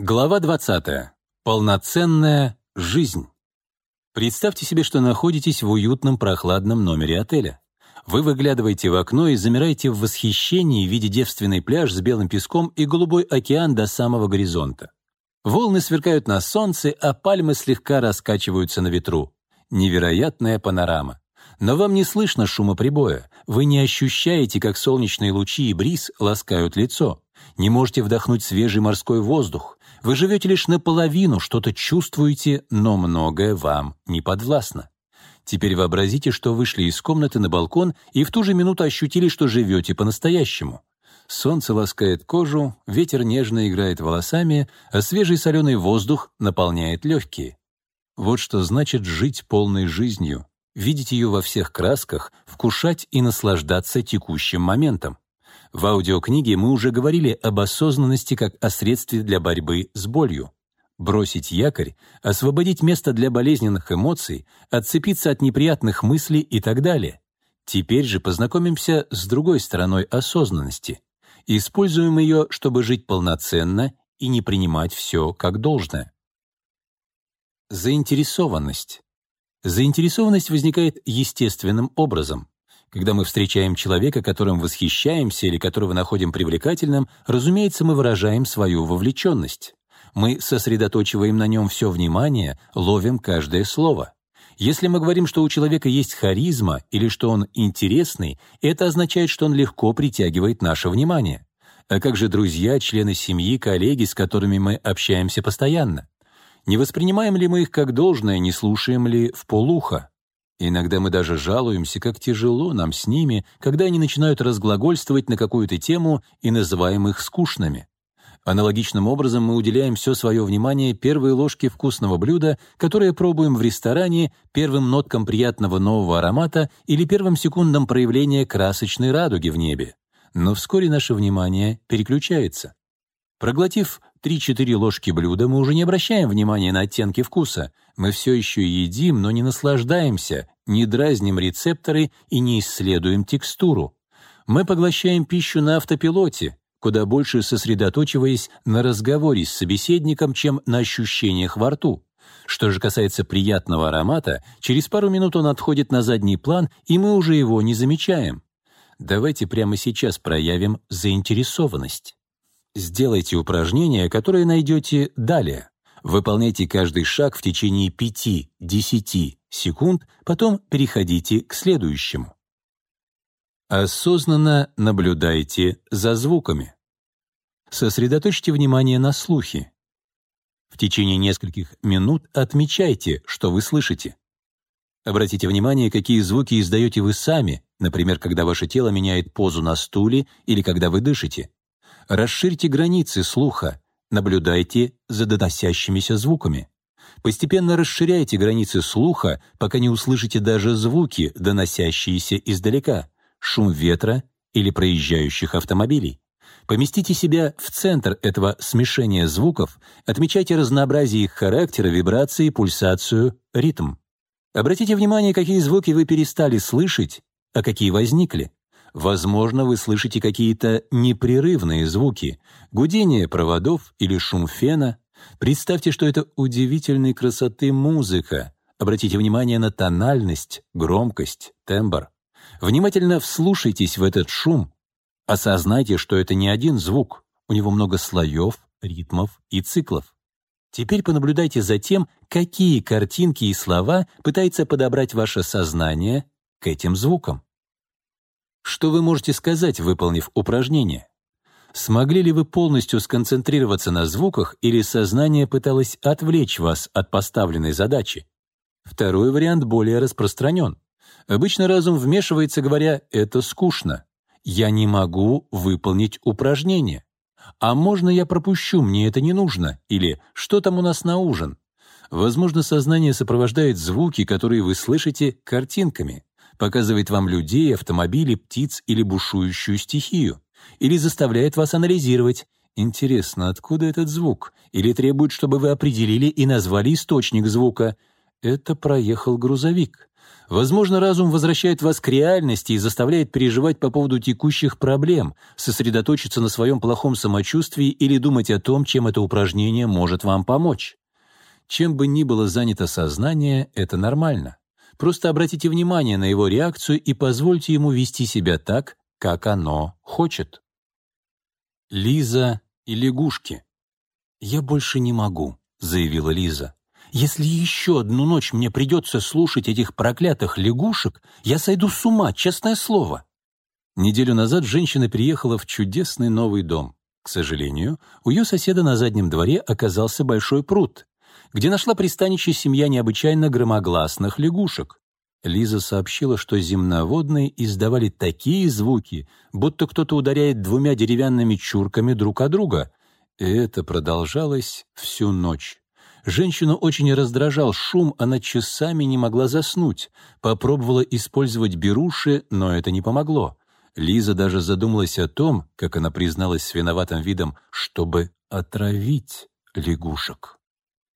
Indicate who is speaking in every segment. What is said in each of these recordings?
Speaker 1: Глава 20. Полноценная жизнь. Представьте себе, что находитесь в уютном прохладном номере отеля. Вы выглядываете в окно и замираете в восхищении, видя девственный пляж с белым песком и голубой океан до самого горизонта. Волны сверкают на солнце, а пальмы слегка раскачиваются на ветру. Невероятная панорама. Но вам не слышно шума прибоя. Вы не ощущаете, как солнечные лучи и бриз ласкают лицо. Не можете вдохнуть свежий морской воздух. Вы живете лишь наполовину, что-то чувствуете, но многое вам не подвластно. Теперь вообразите, что вышли из комнаты на балкон и в ту же минуту ощутили, что живете по-настоящему. Солнце ласкает кожу, ветер нежно играет волосами, а свежий соленый воздух наполняет легкие. Вот что значит жить полной жизнью, видеть ее во всех красках, вкушать и наслаждаться текущим моментом. В аудиокниге мы уже говорили об осознанности как о средстве для борьбы с болью. Бросить якорь, освободить место для болезненных эмоций, отцепиться от неприятных мыслей и так далее. Теперь же познакомимся с другой стороной осознанности. Используем ее, чтобы жить полноценно и не принимать все как должное. Заинтересованность. Заинтересованность возникает естественным образом. Когда мы встречаем человека, которым восхищаемся или которого находим привлекательным, разумеется, мы выражаем свою вовлеченность. Мы сосредоточиваем на нем все внимание, ловим каждое слово. Если мы говорим, что у человека есть харизма или что он интересный, это означает, что он легко притягивает наше внимание. А как же друзья, члены семьи, коллеги, с которыми мы общаемся постоянно? Не воспринимаем ли мы их как должное, не слушаем ли в полухо? Иногда мы даже жалуемся, как тяжело нам с ними, когда они начинают разглагольствовать на какую-то тему и называем их скучными. Аналогичным образом мы уделяем все свое внимание первой ложке вкусного блюда, которое пробуем в ресторане, первым ноткам приятного нового аромата или первым секундам проявления красочной радуги в небе. Но вскоре наше внимание переключается. Проглотив 3-4 ложки блюда, мы уже не обращаем внимания на оттенки вкуса. Мы все еще едим, но не наслаждаемся, не дразним рецепторы и не исследуем текстуру. Мы поглощаем пищу на автопилоте, куда больше сосредоточиваясь на разговоре с собеседником, чем на ощущениях во рту. Что же касается приятного аромата, через пару минут он отходит на задний план, и мы уже его не замечаем. Давайте прямо сейчас проявим заинтересованность. Сделайте упражнение, которое найдете далее. Выполняйте каждый шаг в течение 5-10 секунд, потом переходите к следующему. Осознанно наблюдайте за звуками. Сосредоточьте внимание на слухе. В течение нескольких минут отмечайте, что вы слышите. Обратите внимание, какие звуки издаете вы сами, например, когда ваше тело меняет позу на стуле или когда вы дышите. Расширьте границы слуха, наблюдайте за доносящимися звуками. Постепенно расширяйте границы слуха, пока не услышите даже звуки, доносящиеся издалека, шум ветра или проезжающих автомобилей. Поместите себя в центр этого смешения звуков, отмечайте разнообразие их характера, вибрации, пульсацию, ритм. Обратите внимание, какие звуки вы перестали слышать, а какие возникли. Возможно, вы слышите какие-то непрерывные звуки, гудение проводов или шум фена. Представьте, что это удивительной красоты музыка. Обратите внимание на тональность, громкость, тембр. Внимательно вслушайтесь в этот шум. Осознайте, что это не один звук, у него много слоев, ритмов и циклов. Теперь понаблюдайте за тем, какие картинки и слова пытается подобрать ваше сознание к этим звукам. Что вы можете сказать, выполнив упражнение? Смогли ли вы полностью сконцентрироваться на звуках или сознание пыталось отвлечь вас от поставленной задачи? Второй вариант более распространен. Обычно разум вмешивается, говоря «это скучно», «я не могу выполнить упражнение», «а можно я пропущу, мне это не нужно» или «что там у нас на ужин?». Возможно, сознание сопровождает звуки, которые вы слышите, картинками показывает вам людей, автомобили, птиц или бушующую стихию, или заставляет вас анализировать, интересно, откуда этот звук, или требует, чтобы вы определили и назвали источник звука. это проехал грузовик. Возможно, разум возвращает вас к реальности и заставляет переживать по поводу текущих проблем, сосредоточиться на своем плохом самочувствии или думать о том, чем это упражнение может вам помочь. Чем бы ни было занято сознание, это нормально. Просто обратите внимание на его реакцию и позвольте ему вести себя так, как оно хочет. Лиза и лягушки. «Я больше не могу», — заявила Лиза. «Если еще одну ночь мне придется слушать этих проклятых лягушек, я сойду с ума, честное слово». Неделю назад женщина приехала в чудесный новый дом. К сожалению, у ее соседа на заднем дворе оказался большой пруд, где нашла пристанище семья необычайно громогласных лягушек. Лиза сообщила, что земноводные издавали такие звуки, будто кто-то ударяет двумя деревянными чурками друг о друга. И это продолжалось всю ночь. Женщину очень раздражал шум, она часами не могла заснуть. Попробовала использовать беруши, но это не помогло. Лиза даже задумалась о том, как она призналась с виноватым видом, чтобы отравить лягушек.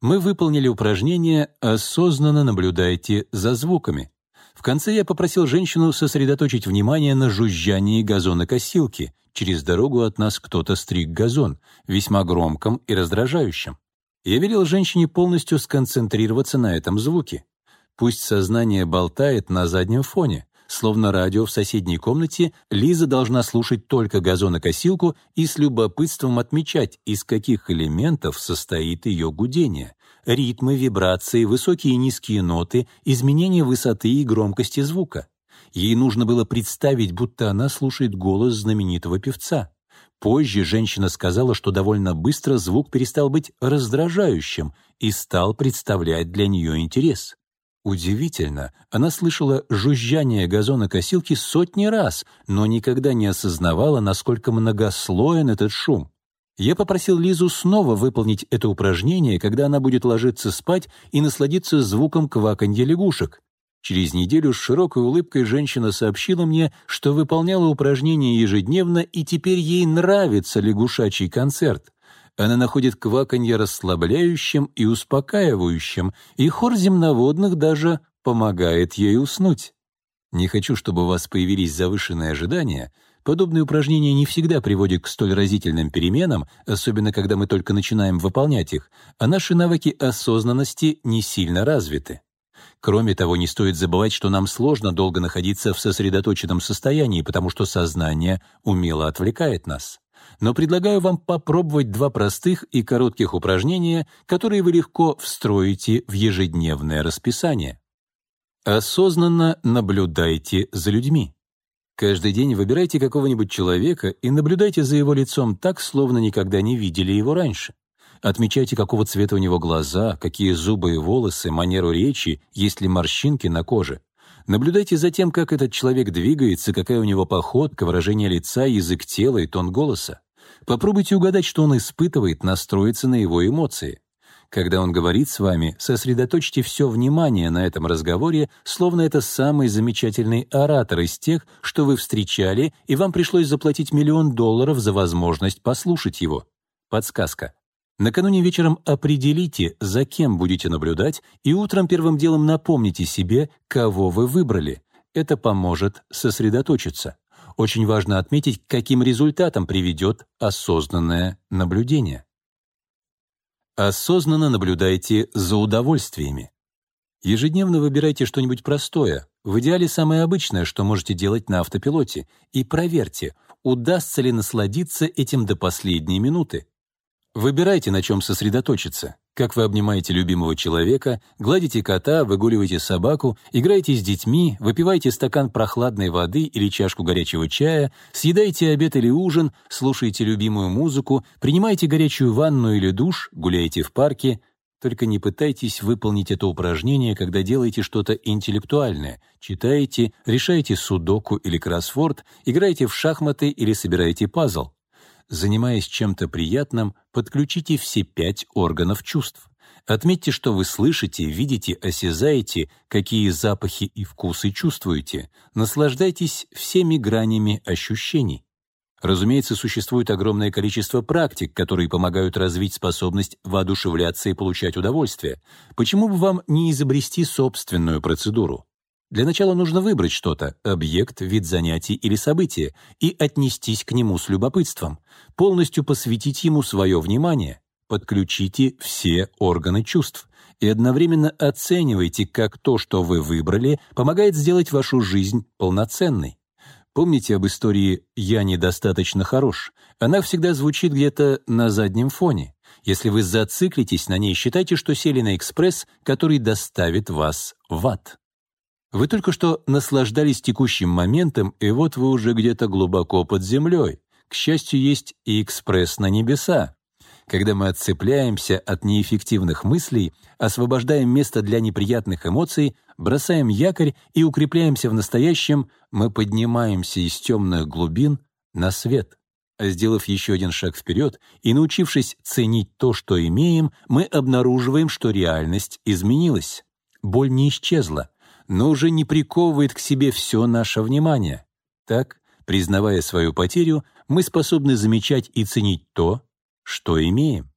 Speaker 1: Мы выполнили упражнение «Осознанно наблюдайте за звуками». В конце я попросил женщину сосредоточить внимание на жужжании газонокосилки. Через дорогу от нас кто-то стриг газон, весьма громком и раздражающим. Я велел женщине полностью сконцентрироваться на этом звуке. Пусть сознание болтает на заднем фоне. Словно радио в соседней комнате, Лиза должна слушать только газонокосилку и с любопытством отмечать, из каких элементов состоит ее гудение. Ритмы, вибрации, высокие и низкие ноты, изменение высоты и громкости звука. Ей нужно было представить, будто она слушает голос знаменитого певца. Позже женщина сказала, что довольно быстро звук перестал быть раздражающим и стал представлять для нее интерес. Удивительно, она слышала жужжание газонокосилки сотни раз, но никогда не осознавала, насколько многослоен этот шум. Я попросил Лизу снова выполнить это упражнение, когда она будет ложиться спать и насладиться звуком кваканья лягушек. Через неделю с широкой улыбкой женщина сообщила мне, что выполняла упражнение ежедневно, и теперь ей нравится лягушачий концерт. Она находит кваканье расслабляющим и успокаивающим, и хор земноводных даже помогает ей уснуть. Не хочу, чтобы у вас появились завышенные ожидания. Подобные упражнения не всегда приводят к столь разительным переменам, особенно когда мы только начинаем выполнять их, а наши навыки осознанности не сильно развиты. Кроме того, не стоит забывать, что нам сложно долго находиться в сосредоточенном состоянии, потому что сознание умело отвлекает нас но предлагаю вам попробовать два простых и коротких упражнения, которые вы легко встроите в ежедневное расписание. Осознанно наблюдайте за людьми. Каждый день выбирайте какого-нибудь человека и наблюдайте за его лицом так, словно никогда не видели его раньше. Отмечайте, какого цвета у него глаза, какие зубы и волосы, манеру речи, есть ли морщинки на коже. Наблюдайте за тем, как этот человек двигается, какая у него походка, выражение лица, язык тела и тон голоса. Попробуйте угадать, что он испытывает, настроиться на его эмоции. Когда он говорит с вами, сосредоточьте все внимание на этом разговоре, словно это самый замечательный оратор из тех, что вы встречали, и вам пришлось заплатить миллион долларов за возможность послушать его. Подсказка. Накануне вечером определите, за кем будете наблюдать, и утром первым делом напомните себе, кого вы выбрали. Это поможет сосредоточиться. Очень важно отметить, каким результатам приведет осознанное наблюдение. Осознанно наблюдайте за удовольствиями. Ежедневно выбирайте что-нибудь простое, в идеале самое обычное, что можете делать на автопилоте, и проверьте, удастся ли насладиться этим до последней минуты. Выбирайте, на чем сосредоточиться. Как вы обнимаете любимого человека, гладите кота, выгуливаете собаку, играете с детьми, выпиваете стакан прохладной воды или чашку горячего чая, съедаете обед или ужин, слушаете любимую музыку, принимаете горячую ванну или душ, гуляете в парке. Только не пытайтесь выполнить это упражнение, когда делаете что-то интеллектуальное, читаете, решаете судоку или кроссворд, играете в шахматы или собираете пазл. Занимаясь чем-то приятным, подключите все пять органов чувств. Отметьте, что вы слышите, видите, осязаете, какие запахи и вкусы чувствуете. Наслаждайтесь всеми гранями ощущений. Разумеется, существует огромное количество практик, которые помогают развить способность воодушевляться и получать удовольствие. Почему бы вам не изобрести собственную процедуру? Для начала нужно выбрать что-то — объект, вид занятий или событие — и отнестись к нему с любопытством, полностью посвятить ему свое внимание, подключите все органы чувств и одновременно оценивайте, как то, что вы выбрали, помогает сделать вашу жизнь полноценной. Помните об истории «я недостаточно хорош»? Она всегда звучит где-то на заднем фоне. Если вы зациклитесь на ней, считайте, что сели на экспресс, который доставит вас в ад. Вы только что наслаждались текущим моментом, и вот вы уже где-то глубоко под землей. К счастью, есть и экспресс на небеса. Когда мы отцепляемся от неэффективных мыслей, освобождаем место для неприятных эмоций, бросаем якорь и укрепляемся в настоящем, мы поднимаемся из темных глубин на свет. А сделав еще один шаг вперед и научившись ценить то, что имеем, мы обнаруживаем, что реальность изменилась. Боль не исчезла, но уже не приковывает к себе все наше внимание. Так, признавая свою потерю, мы способны замечать и ценить то, что имеем.